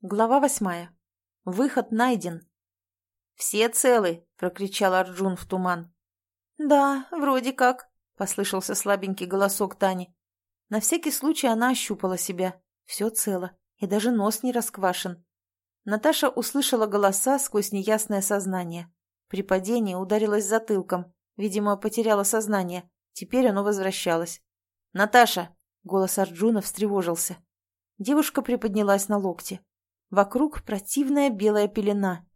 Глава восьмая. Выход найден. «Все целы?» — прокричал Арджун в туман. «Да, вроде как», — послышался слабенький голосок Тани. На всякий случай она ощупала себя. Все цело, и даже нос не расквашен. Наташа услышала голоса сквозь неясное сознание. При падении ударилась затылком. Видимо, потеряла сознание. Теперь оно возвращалось. «Наташа!» — голос Арджуна встревожился. Девушка приподнялась на локте. Вокруг противная белая пелена.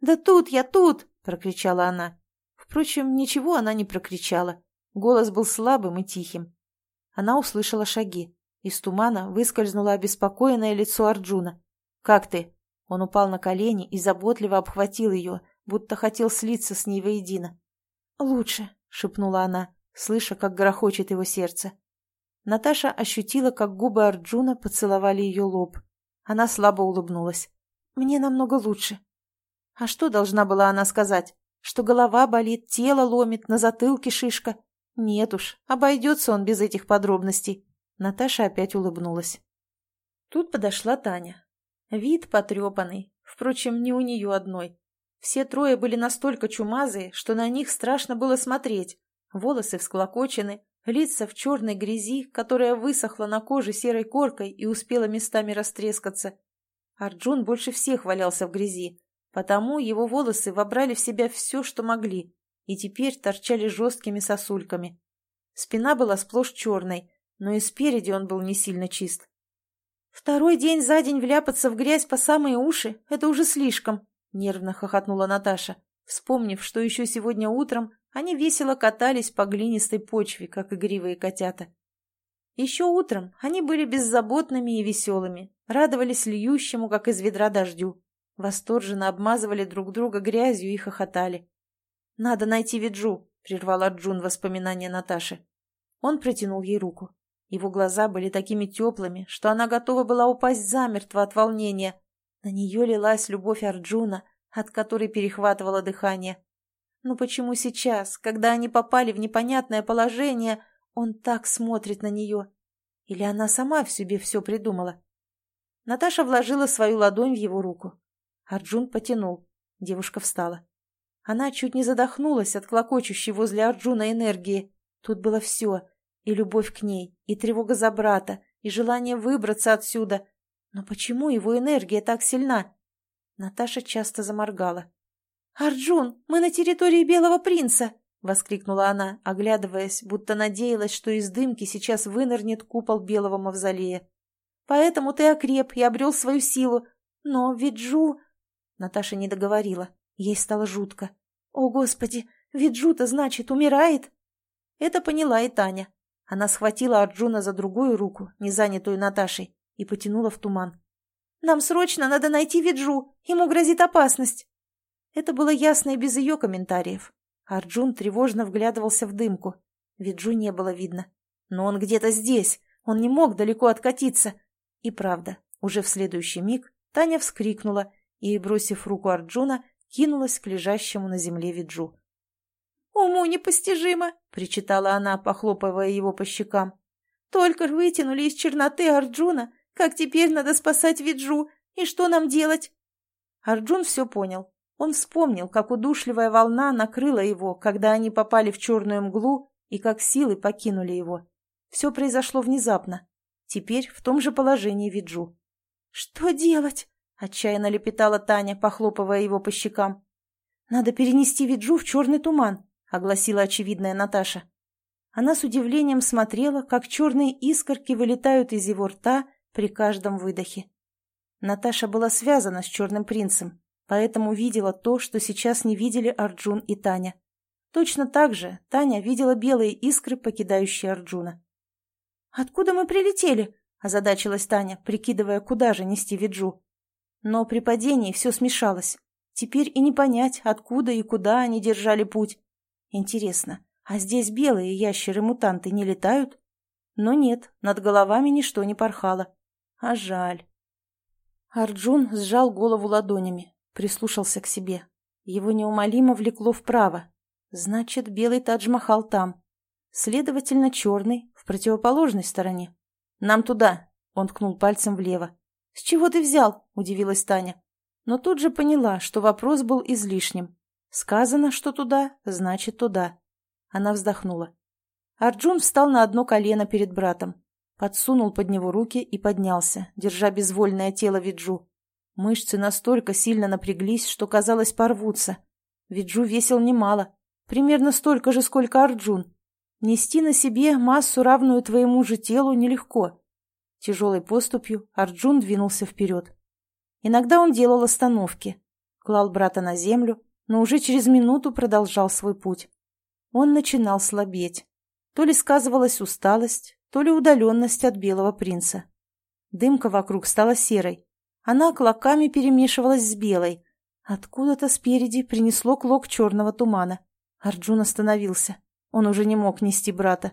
«Да тут я, тут!» — прокричала она. Впрочем, ничего она не прокричала. Голос был слабым и тихим. Она услышала шаги. Из тумана выскользнуло обеспокоенное лицо Арджуна. «Как ты?» Он упал на колени и заботливо обхватил ее, будто хотел слиться с ней воедино. «Лучше», — шепнула она, слыша, как грохочет его сердце. Наташа ощутила, как губы Арджуна поцеловали ее лоб. Она слабо улыбнулась. «Мне намного лучше». А что должна была она сказать? Что голова болит, тело ломит, на затылке шишка? Нет уж, обойдется он без этих подробностей. Наташа опять улыбнулась. Тут подошла Таня. Вид потрепанный, впрочем, не у нее одной. Все трое были настолько чумазые, что на них страшно было смотреть. Волосы всклокочены, лица в черной грязи, которая высохла на коже серой коркой и успела местами растрескаться. Арджун больше всех валялся в грязи, потому его волосы вобрали в себя все, что могли, и теперь торчали жесткими сосульками. Спина была сплошь черной, но и спереди он был не сильно чист. «Второй день за день вляпаться в грязь по самые уши — это уже слишком», — нервно хохотнула Наташа, вспомнив, что еще сегодня утром они весело катались по глинистой почве, как игривые котята. Еще утром они были беззаботными и веселыми, радовались льющему, как из ведра дождю, восторженно обмазывали друг друга грязью и хохотали. «Надо найти Виджу», — прервал Арджун воспоминания Наташи. Он протянул ей руку. Его глаза были такими теплыми, что она готова была упасть замертво от волнения. На нее лилась любовь Арджуна, от которой перехватывало дыхание. Но почему сейчас, когда они попали в непонятное положение, он так смотрит на нее? Или она сама в себе все придумала? Наташа вложила свою ладонь в его руку. Арджун потянул. Девушка встала. Она чуть не задохнулась от клокочущей возле Арджуна энергии. Тут было все. И любовь к ней, и тревога за брата, и желание выбраться отсюда. Но почему его энергия так сильна? Наташа часто заморгала. «Арджун, мы на территории Белого принца!» — воскликнула она, оглядываясь, будто надеялась, что из дымки сейчас вынырнет купол белого мавзолея. «Поэтому ты окреп и обрел свою силу. Но Виджу...» Наташа не договорила. Ей стало жутко. «О, Господи! Виджу-то, значит, умирает?» Это поняла и Таня. Она схватила Арджуна за другую руку, не занятую Наташей, и потянула в туман. «Нам срочно надо найти Виджу! Ему грозит опасность!» Это было ясно и без ее комментариев. Арджун тревожно вглядывался в дымку. Виджу не было видно. Но он где-то здесь. Он не мог далеко откатиться. И правда, уже в следующий миг Таня вскрикнула и, бросив руку Арджуна, кинулась к лежащему на земле Виджу. «Уму непостижимо!» — причитала она, похлопывая его по щекам. «Только вытянули из черноты Арджуна. Как теперь надо спасать Виджу? И что нам делать?» Арджун все понял. Он вспомнил, как удушливая волна накрыла его, когда они попали в черную мглу и как силы покинули его. Все произошло внезапно. Теперь в том же положении Виджу. «Что делать?» — отчаянно лепетала Таня, похлопывая его по щекам. «Надо перенести Виджу в черный туман», — огласила очевидная Наташа. Она с удивлением смотрела, как черные искорки вылетают из его рта при каждом выдохе. Наташа была связана с черным принцем, поэтому видела то, что сейчас не видели Арджун и Таня. Точно так же Таня видела белые искры, покидающие Арджуна. «Откуда мы прилетели?» – озадачилась Таня, прикидывая, куда же нести Виджу. Но при падении все смешалось. Теперь и не понять, откуда и куда они держали путь. Интересно, а здесь белые ящеры-мутанты не летают? Но нет, над головами ничто не порхало. А жаль. Арджун сжал голову ладонями прислушался к себе. Его неумолимо влекло вправо. Значит, белый Тадж-Махал там. Следовательно, черный в противоположной стороне. «Нам туда!» — он ткнул пальцем влево. «С чего ты взял?» – удивилась Таня. Но тут же поняла, что вопрос был излишним. Сказано, что туда, значит туда. Она вздохнула. Арджун встал на одно колено перед братом, подсунул под него руки и поднялся, держа безвольное тело Виджу. Мышцы настолько сильно напряглись, что, казалось, порвутся. Виджу весил немало, примерно столько же, сколько Арджун. Нести на себе массу, равную твоему же телу, нелегко. Тяжелой поступью Арджун двинулся вперед. Иногда он делал остановки, клал брата на землю, но уже через минуту продолжал свой путь. Он начинал слабеть. То ли сказывалась усталость, то ли удаленность от белого принца. Дымка вокруг стала серой. Она клоками перемешивалась с белой. Откуда-то спереди принесло клок черного тумана. Арджун остановился. Он уже не мог нести брата.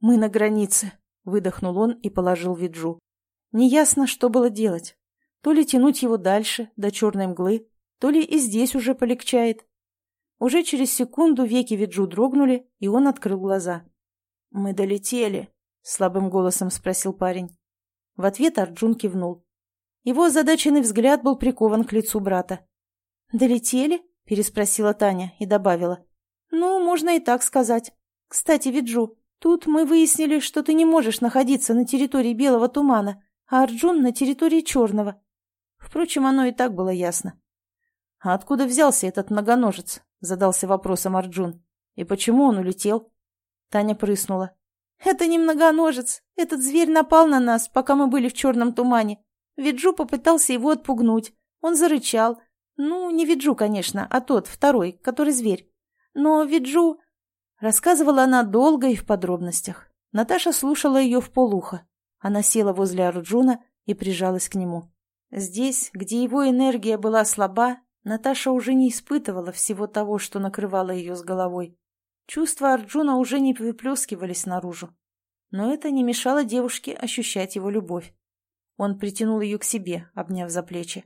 «Мы на границе», — выдохнул он и положил Виджу. Неясно, что было делать. То ли тянуть его дальше, до черной мглы, то ли и здесь уже полегчает. Уже через секунду веки Виджу дрогнули, и он открыл глаза. «Мы долетели», — слабым голосом спросил парень. В ответ Арджун кивнул. Его озадаченный взгляд был прикован к лицу брата. «Долетели?» — переспросила Таня и добавила. «Ну, можно и так сказать. Кстати, Виджу, тут мы выяснили, что ты не можешь находиться на территории белого тумана, а Арджун на территории черного. Впрочем, оно и так было ясно». «А откуда взялся этот многоножец?» — задался вопросом Арджун. «И почему он улетел?» Таня прыснула. «Это не многоножец. Этот зверь напал на нас, пока мы были в черном тумане. Виджу попытался его отпугнуть. Он зарычал. Ну, не Виджу, конечно, а тот, второй, который зверь. Но Виджу...» Рассказывала она долго и в подробностях. Наташа слушала ее в полухо. Она села возле Арджуна и прижалась к нему. Здесь, где его энергия была слаба, Наташа уже не испытывала всего того, что накрывало ее с головой. Чувства Арджуна уже не выплескивались наружу. Но это не мешало девушке ощущать его любовь. Он притянул ее к себе, обняв за плечи.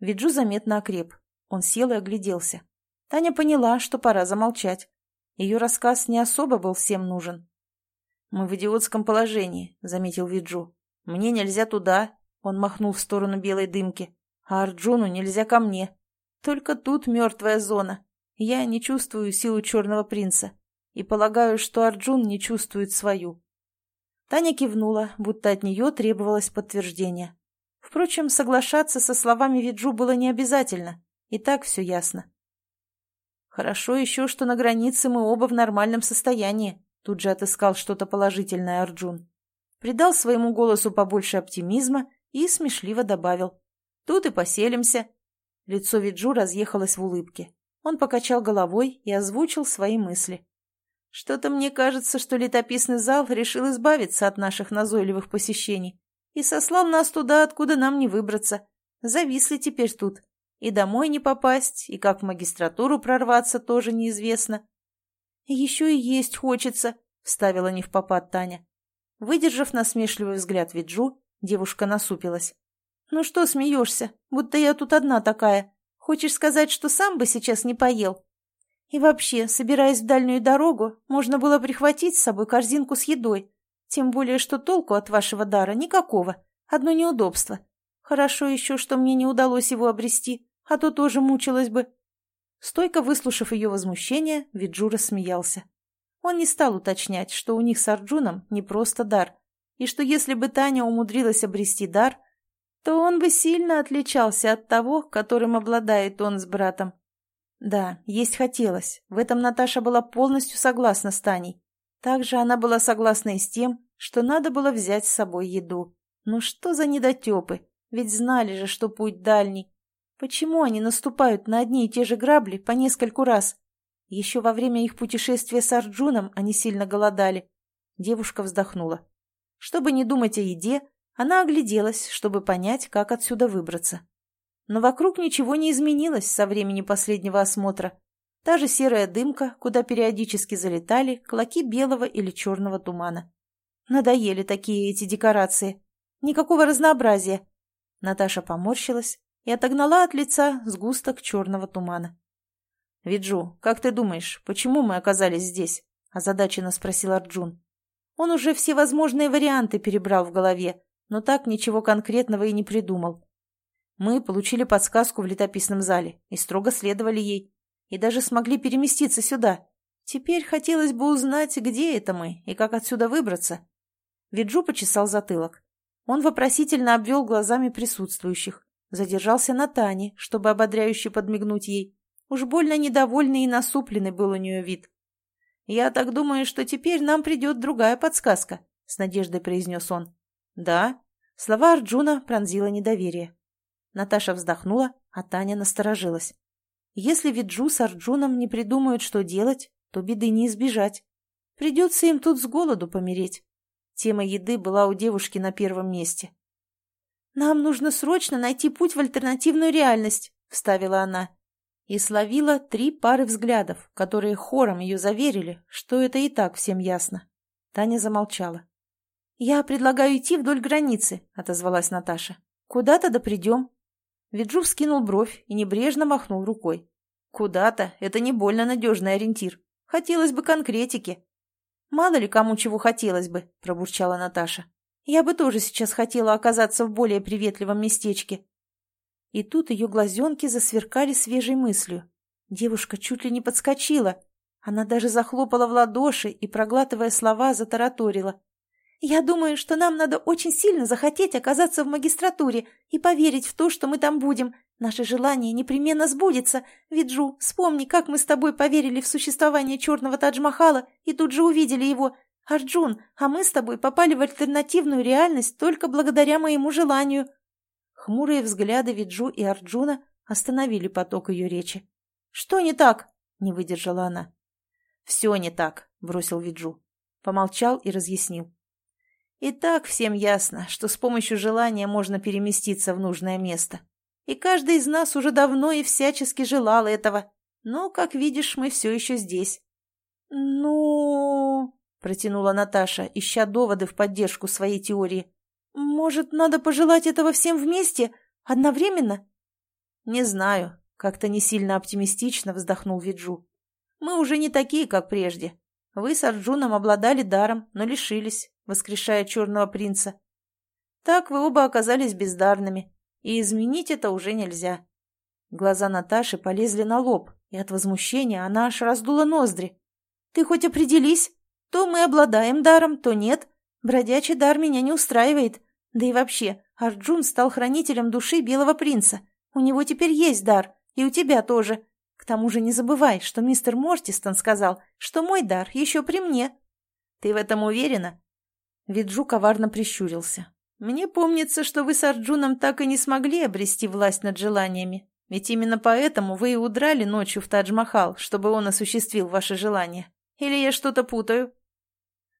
Виджу заметно окреп. Он сел и огляделся. Таня поняла, что пора замолчать. Ее рассказ не особо был всем нужен. «Мы в идиотском положении», — заметил Виджу. «Мне нельзя туда», — он махнул в сторону белой дымки. «А Арджуну нельзя ко мне. Только тут мертвая зона. Я не чувствую силу черного принца. И полагаю, что Арджун не чувствует свою». Таня кивнула, будто от нее требовалось подтверждение. Впрочем, соглашаться со словами Виджу было не обязательно. И так все ясно. Хорошо еще, что на границе мы оба в нормальном состоянии. Тут же отыскал что-то положительное Арджун. Придал своему голосу побольше оптимизма и смешливо добавил. Тут и поселимся. Лицо Виджу разъехалось в улыбке. Он покачал головой и озвучил свои мысли. Что-то мне кажется, что летописный зал решил избавиться от наших назойливых посещений и сослал нас туда, откуда нам не выбраться. Зависли теперь тут. И домой не попасть, и как в магистратуру прорваться тоже неизвестно. «Еще и есть хочется», — вставила не в попад Таня. Выдержав насмешливый взгляд Виджу, девушка насупилась. «Ну что смеешься? Будто я тут одна такая. Хочешь сказать, что сам бы сейчас не поел?» «И вообще, собираясь в дальнюю дорогу, можно было прихватить с собой корзинку с едой. Тем более, что толку от вашего дара никакого. Одно неудобство. Хорошо еще, что мне не удалось его обрести а то тоже мучилась бы. Стойко выслушав ее возмущение, Виджура смеялся. Он не стал уточнять, что у них с Арджуном не просто дар, и что если бы Таня умудрилась обрести дар, то он бы сильно отличался от того, которым обладает он с братом. Да, есть хотелось, в этом Наташа была полностью согласна с Таней. Также она была согласна и с тем, что надо было взять с собой еду. Ну что за недотепы, ведь знали же, что путь дальний, Почему они наступают на одни и те же грабли по нескольку раз? Еще во время их путешествия с Арджуном они сильно голодали. Девушка вздохнула. Чтобы не думать о еде, она огляделась, чтобы понять, как отсюда выбраться. Но вокруг ничего не изменилось со времени последнего осмотра. Та же серая дымка, куда периодически залетали клоки белого или черного тумана. Надоели такие эти декорации. Никакого разнообразия. Наташа поморщилась, и отогнала от лица сгусток черного тумана. «Виджу, как ты думаешь, почему мы оказались здесь?» – озадаченно спросил Арджун. Он уже все возможные варианты перебрал в голове, но так ничего конкретного и не придумал. Мы получили подсказку в летописном зале и строго следовали ей, и даже смогли переместиться сюда. Теперь хотелось бы узнать, где это мы и как отсюда выбраться. Виджу почесал затылок. Он вопросительно обвел глазами присутствующих, задержался на Тане, чтобы ободряюще подмигнуть ей. Уж больно недовольный и насупленный был у нее вид. «Я так думаю, что теперь нам придет другая подсказка», — с надеждой произнес он. «Да». Слова Арджуна пронзило недоверие. Наташа вздохнула, а Таня насторожилась. Если Виджу с Арджуном не придумают, что делать, то беды не избежать. Придется им тут с голоду помереть. Тема еды была у девушки на первом месте. «Нам нужно срочно найти путь в альтернативную реальность», — вставила она. И словила три пары взглядов, которые хором ее заверили, что это и так всем ясно. Таня замолчала. «Я предлагаю идти вдоль границы», — отозвалась Наташа. «Куда-то да придем». Виджу вскинул бровь и небрежно махнул рукой. «Куда-то — это не больно надежный ориентир. Хотелось бы конкретики». «Мало ли кому чего хотелось бы», — пробурчала Наташа. «Я бы тоже сейчас хотела оказаться в более приветливом местечке». И тут ее глазенки засверкали свежей мыслью. Девушка чуть ли не подскочила. Она даже захлопала в ладоши и, проглатывая слова, затараторила. Я думаю, что нам надо очень сильно захотеть оказаться в магистратуре и поверить в то, что мы там будем. Наше желание непременно сбудется. Виджу, вспомни, как мы с тобой поверили в существование черного Тадж-Махала и тут же увидели его. Арджун, а мы с тобой попали в альтернативную реальность только благодаря моему желанию. Хмурые взгляды Виджу и Арджуна остановили поток ее речи. «Что не так?» — не выдержала она. «Все не так», — бросил Виджу. Помолчал и разъяснил. И так всем ясно, что с помощью желания можно переместиться в нужное место. И каждый из нас уже давно и всячески желал этого. Но, как видишь, мы все еще здесь. «Ну...» — протянула Наташа, ища доводы в поддержку своей теории. «Может, надо пожелать этого всем вместе? Одновременно?» «Не знаю», — как-то не сильно оптимистично вздохнул Виджу. «Мы уже не такие, как прежде. Вы с Арджуном обладали даром, но лишились воскрешая черного принца. Так вы оба оказались бездарными, и изменить это уже нельзя. Глаза Наташи полезли на лоб, и от возмущения она аж раздула ноздри. «Ты хоть определись, то мы обладаем даром, то нет. Бродячий дар меня не устраивает. Да и вообще, Арджун стал хранителем души белого принца. У него теперь есть дар, и у тебя тоже. К тому же не забывай, что мистер Мортистон сказал, что мой дар еще при мне. Ты в этом уверена?» Виджу коварно прищурился. «Мне помнится, что вы с Арджуном так и не смогли обрести власть над желаниями. Ведь именно поэтому вы и удрали ночью в Тадж-Махал, чтобы он осуществил ваше желание. Или я что-то путаю?»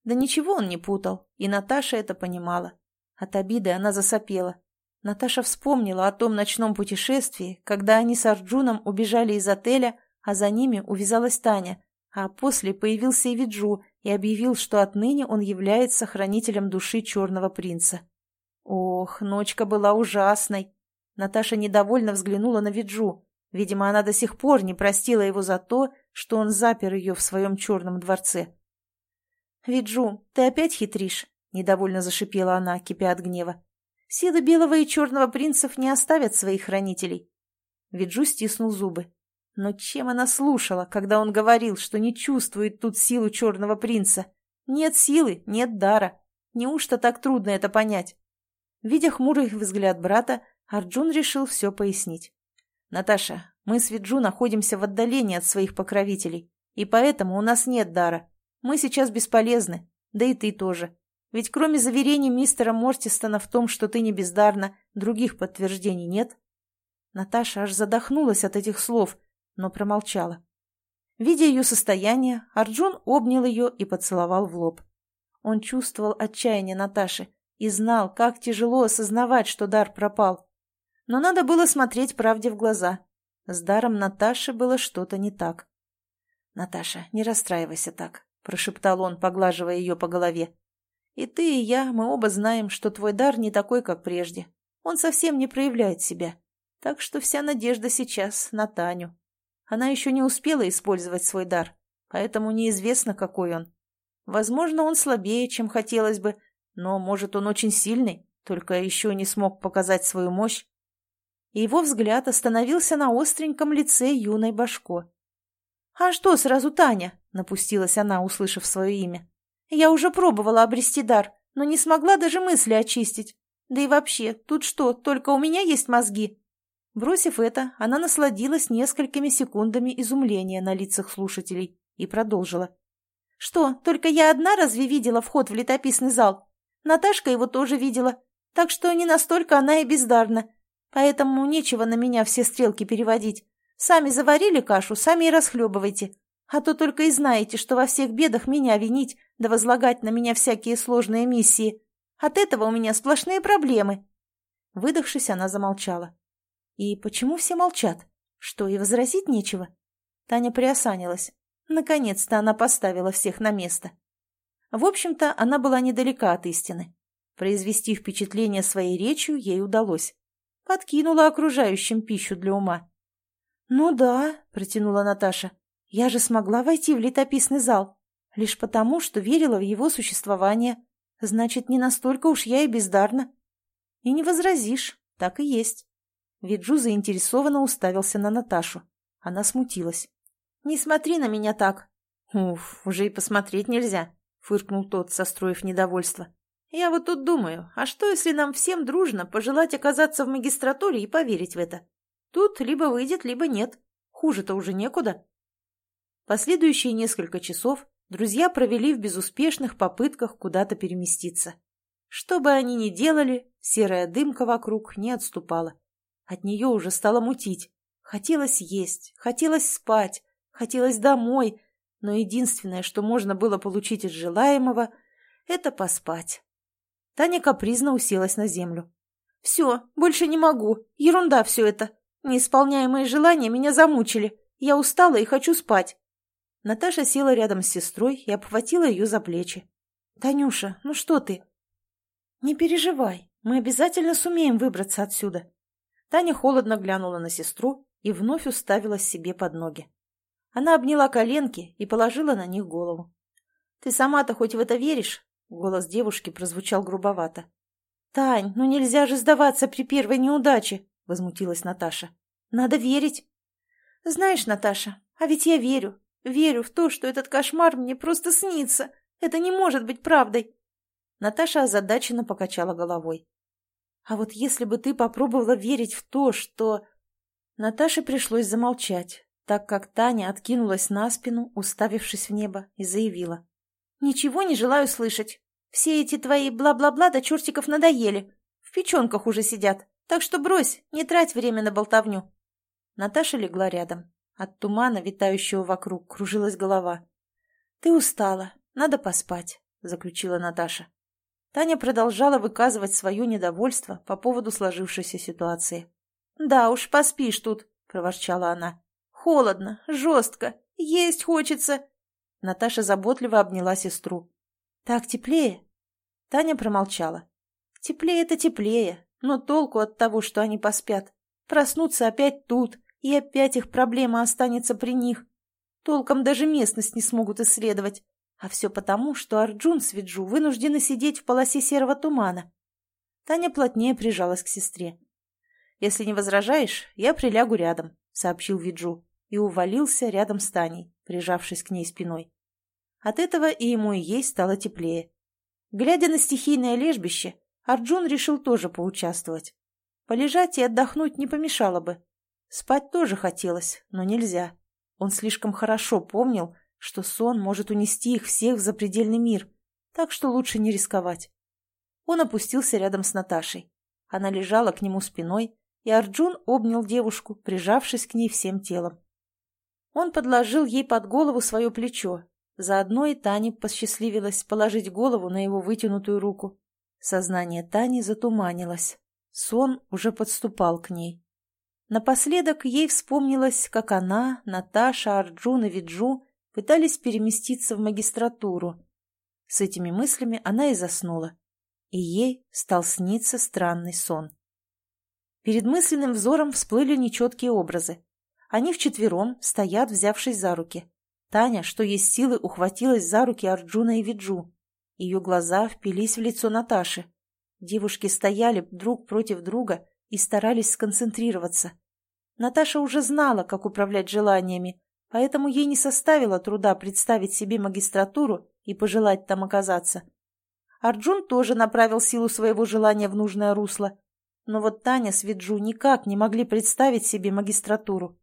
Да ничего он не путал, и Наташа это понимала. От обиды она засопела. Наташа вспомнила о том ночном путешествии, когда они с Арджуном убежали из отеля, а за ними увязалась Таня, а после появился и Виджу и объявил, что отныне он является хранителем души черного принца. Ох, ночка была ужасной. Наташа недовольно взглянула на Виджу. Видимо, она до сих пор не простила его за то, что он запер ее в своем черном дворце. «Виджу, ты опять хитришь?» — недовольно зашипела она, кипя от гнева. «Силы белого и черного принцев не оставят своих хранителей». Виджу стиснул зубы. Но чем она слушала, когда он говорил, что не чувствует тут силу черного принца? Нет силы, нет дара. Неужто так трудно это понять? Видя хмурый взгляд брата, Арджун решил все пояснить. «Наташа, мы с Виджу находимся в отдалении от своих покровителей, и поэтому у нас нет дара. Мы сейчас бесполезны, да и ты тоже. Ведь кроме заверений мистера Мортистона в том, что ты не бездарна, других подтверждений нет». Наташа аж задохнулась от этих слов – но промолчала. Видя ее состояние, Арджун обнял ее и поцеловал в лоб. Он чувствовал отчаяние Наташи и знал, как тяжело осознавать, что дар пропал. Но надо было смотреть правде в глаза. С даром Наташи было что-то не так. «Наташа, не расстраивайся так», — прошептал он, поглаживая ее по голове. «И ты, и я, мы оба знаем, что твой дар не такой, как прежде. Он совсем не проявляет себя. Так что вся надежда сейчас на Таню». Она еще не успела использовать свой дар, поэтому неизвестно, какой он. Возможно, он слабее, чем хотелось бы, но, может, он очень сильный, только еще не смог показать свою мощь. И его взгляд остановился на остреньком лице юной Башко. «А что сразу Таня?» — напустилась она, услышав свое имя. «Я уже пробовала обрести дар, но не смогла даже мысли очистить. Да и вообще, тут что, только у меня есть мозги?» Бросив это, она насладилась несколькими секундами изумления на лицах слушателей и продолжила. «Что, только я одна разве видела вход в летописный зал? Наташка его тоже видела, так что не настолько она и бездарна. Поэтому нечего на меня все стрелки переводить. Сами заварили кашу, сами и расхлебывайте. А то только и знаете, что во всех бедах меня винить, да возлагать на меня всякие сложные миссии. От этого у меня сплошные проблемы». Выдохшись, она замолчала. «И почему все молчат? Что, и возразить нечего?» Таня приосанилась. Наконец-то она поставила всех на место. В общем-то, она была недалека от истины. Произвести впечатление своей речью ей удалось. Подкинула окружающим пищу для ума. «Ну да», — протянула Наташа, — «я же смогла войти в летописный зал, лишь потому, что верила в его существование. Значит, не настолько уж я и бездарна». «И не возразишь, так и есть». Виджу заинтересованно уставился на Наташу. Она смутилась. «Не смотри на меня так». «Уф, уже и посмотреть нельзя», — фыркнул тот, состроив недовольство. «Я вот тут думаю, а что, если нам всем дружно пожелать оказаться в магистратуре и поверить в это? Тут либо выйдет, либо нет. Хуже-то уже некуда. Последующие несколько часов друзья провели в безуспешных попытках куда-то переместиться. Что бы они ни делали, серая дымка вокруг не отступала. От нее уже стало мутить. Хотелось есть, хотелось спать, хотелось домой, но единственное, что можно было получить из желаемого, это поспать. Таня капризно уселась на землю. «Все, больше не могу. Ерунда все это. Неисполняемые желания меня замучили. Я устала и хочу спать. Наташа села рядом с сестрой и обхватила ее за плечи. «Танюша, ну что ты?» «Не переживай, мы обязательно сумеем выбраться отсюда». Таня холодно глянула на сестру и вновь уставилась себе под ноги. Она обняла коленки и положила на них голову. «Ты сама-то хоть в это веришь?» Голос девушки прозвучал грубовато. «Тань, ну нельзя же сдаваться при первой неудаче!» — возмутилась Наташа. «Надо верить». «Знаешь, Наташа, а ведь я верю. Верю в то, что этот кошмар мне просто снится. Это не может быть правдой». Наташа озадаченно покачала головой. «А вот если бы ты попробовала верить в то, что...» Наташе пришлось замолчать, так как Таня откинулась на спину, уставившись в небо, и заявила. «Ничего не желаю слышать. Все эти твои бла-бла-бла до чертиков надоели. В печенках уже сидят. Так что брось, не трать время на болтовню. Наташа легла рядом. От тумана, витающего вокруг, кружилась голова. «Ты устала, надо поспать», — заключила Наташа. Таня продолжала выказывать свое недовольство по поводу сложившейся ситуации. «Да уж, поспишь тут», — проворчала она. «Холодно, жестко, есть хочется». Наташа заботливо обняла сестру. «Так теплее?» Таня промолчала. «Теплее-то теплее, но толку от того, что они поспят. Проснутся опять тут, и опять их проблема останется при них. Толком даже местность не смогут исследовать. А все потому, что Арджун с Виджу вынуждены сидеть в полосе серого тумана. Таня плотнее прижалась к сестре. «Если не возражаешь, я прилягу рядом», — сообщил Виджу и увалился рядом с Таней, прижавшись к ней спиной. От этого и ему и ей стало теплее. Глядя на стихийное лежбище, Арджун решил тоже поучаствовать. Полежать и отдохнуть не помешало бы. Спать тоже хотелось, но нельзя. Он слишком хорошо помнил, что сон может унести их всех в запредельный мир, так что лучше не рисковать. Он опустился рядом с Наташей. Она лежала к нему спиной, и Арджун обнял девушку, прижавшись к ней всем телом. Он подложил ей под голову свое плечо. Заодно и Тане посчастливилось положить голову на его вытянутую руку. Сознание Тани затуманилось. Сон уже подступал к ней. Напоследок ей вспомнилось, как она, Наташа, Арджун и Виджу пытались переместиться в магистратуру. С этими мыслями она и заснула. И ей стал сниться странный сон. Перед мысленным взором всплыли нечеткие образы. Они вчетвером стоят, взявшись за руки. Таня, что есть силы, ухватилась за руки Арджуна и Виджу. Ее глаза впились в лицо Наташи. Девушки стояли друг против друга и старались сконцентрироваться. Наташа уже знала, как управлять желаниями, поэтому ей не составило труда представить себе магистратуру и пожелать там оказаться. Арджун тоже направил силу своего желания в нужное русло, но вот Таня с Виджу никак не могли представить себе магистратуру.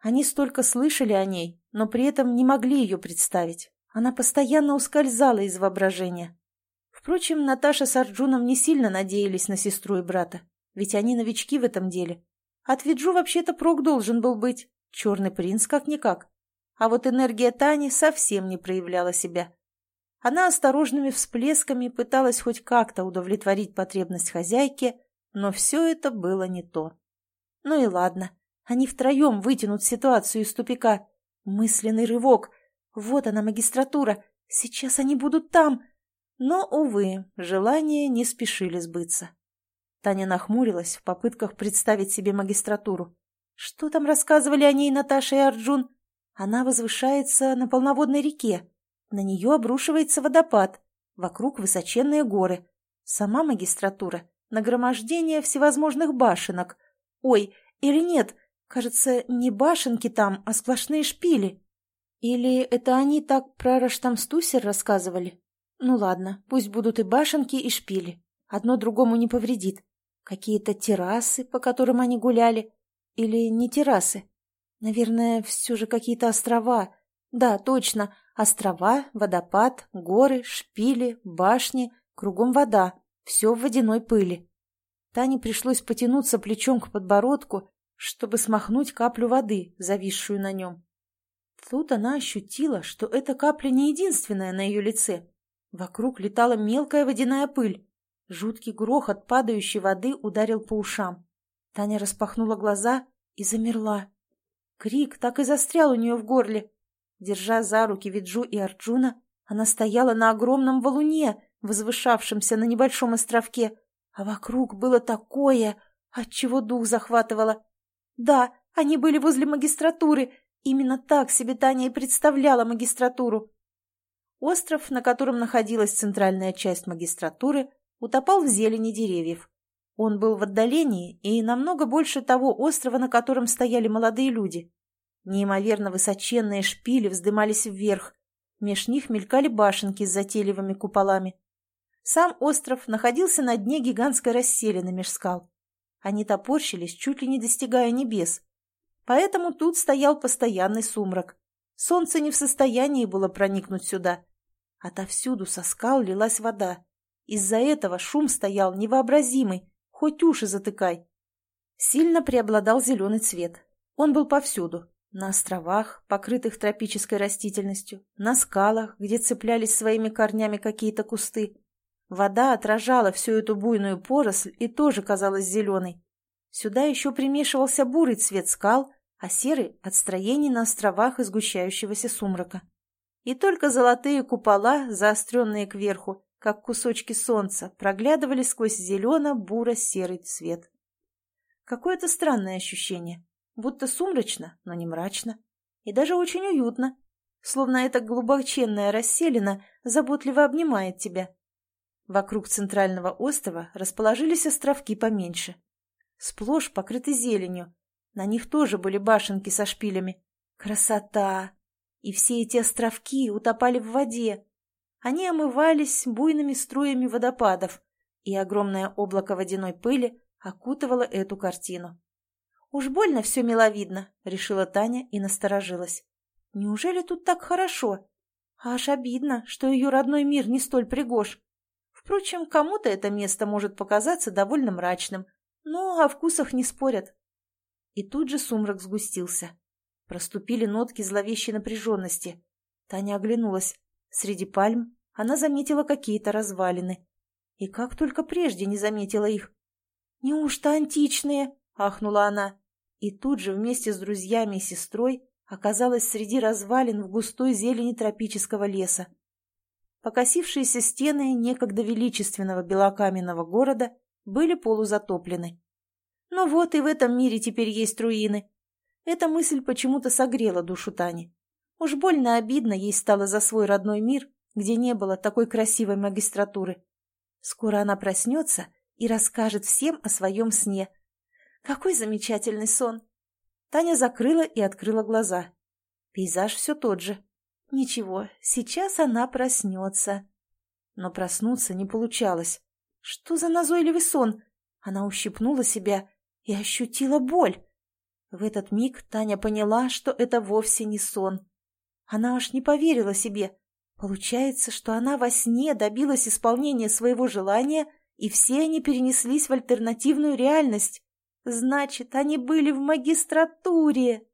Они столько слышали о ней, но при этом не могли ее представить. Она постоянно ускользала из воображения. Впрочем, Наташа с Арджуном не сильно надеялись на сестру и брата, ведь они новички в этом деле. От Виджу вообще-то прок должен был быть. Черный принц как-никак. А вот энергия Тани совсем не проявляла себя. Она осторожными всплесками пыталась хоть как-то удовлетворить потребность хозяйки, но все это было не то. Ну и ладно, они втроем вытянут ситуацию из тупика. Мысленный рывок. Вот она, магистратура. Сейчас они будут там. Но, увы, желания не спешили сбыться. Таня нахмурилась в попытках представить себе магистратуру. Что там рассказывали о ней Наташа и Арджун? Она возвышается на полноводной реке. На нее обрушивается водопад. Вокруг высоченные горы. Сама магистратура нагромождение всевозможных башенок. Ой, или нет, кажется, не башенки там, а сплошные шпили. Или это они так про Раштамстусер рассказывали? Ну ладно, пусть будут и башенки, и шпили. Одно другому не повредит. Какие-то террасы, по которым они гуляли. Или не террасы. Наверное, все же какие-то острова. Да, точно, острова, водопад, горы, шпили, башни, кругом вода. Все в водяной пыли. Тане пришлось потянуться плечом к подбородку, чтобы смахнуть каплю воды, зависшую на нем. Тут она ощутила, что эта капля не единственная на ее лице. Вокруг летала мелкая водяная пыль. Жуткий грохот падающей воды ударил по ушам. Таня распахнула глаза и замерла. Крик так и застрял у нее в горле. Держа за руки Виджу и Арджуна, она стояла на огромном валуне, возвышавшемся на небольшом островке, а вокруг было такое, от чего дух захватывало. Да, они были возле магистратуры, именно так себе Таня и представляла магистратуру. Остров, на котором находилась центральная часть магистратуры, утопал в зелени деревьев. Он был в отдалении и намного больше того острова, на котором стояли молодые люди. Неимоверно высоченные шпили вздымались вверх, меж них мелькали башенки с затейливыми куполами. Сам остров находился на дне гигантской расселины меж скал. Они топорщились, чуть ли не достигая небес. Поэтому тут стоял постоянный сумрак. Солнце не в состоянии было проникнуть сюда. Отовсюду со скал лилась вода. Из-за этого шум стоял невообразимый, хоть уши затыкай. Сильно преобладал зеленый цвет. Он был повсюду. На островах, покрытых тропической растительностью, на скалах, где цеплялись своими корнями какие-то кусты, Вода отражала всю эту буйную поросль и тоже казалась зеленой. Сюда еще примешивался бурый цвет скал, а серый — от строений на островах из сгущающегося сумрака. И только золотые купола, заостренные кверху, как кусочки солнца, проглядывали сквозь зелено-буро-серый цвет. Какое-то странное ощущение, будто сумрачно, но не мрачно, и даже очень уютно, словно эта глубоченная расселина заботливо обнимает тебя, Вокруг центрального острова расположились островки поменьше. Сплошь покрыты зеленью. На них тоже были башенки со шпилями. Красота! И все эти островки утопали в воде. Они омывались буйными струями водопадов, и огромное облако водяной пыли окутывало эту картину. «Уж больно все миловидно», — решила Таня и насторожилась. «Неужели тут так хорошо? Аж обидно, что ее родной мир не столь пригож. Впрочем, кому-то это место может показаться довольно мрачным, но о вкусах не спорят. И тут же сумрак сгустился. Проступили нотки зловещей напряженности. Таня оглянулась. Среди пальм она заметила какие-то развалины. И как только прежде не заметила их. «Неужто античные?» — ахнула она. И тут же вместе с друзьями и сестрой оказалась среди развалин в густой зелени тропического леса. Покосившиеся стены некогда величественного белокаменного города были полузатоплены. Но вот и в этом мире теперь есть руины. Эта мысль почему-то согрела душу Тани. Уж больно обидно ей стало за свой родной мир, где не было такой красивой магистратуры. Скоро она проснется и расскажет всем о своем сне. Какой замечательный сон! Таня закрыла и открыла глаза. Пейзаж все тот же. Ничего, сейчас она проснется. Но проснуться не получалось. Что за назойливый сон? Она ущипнула себя и ощутила боль. В этот миг Таня поняла, что это вовсе не сон. Она аж не поверила себе. Получается, что она во сне добилась исполнения своего желания, и все они перенеслись в альтернативную реальность. Значит, они были в магистратуре.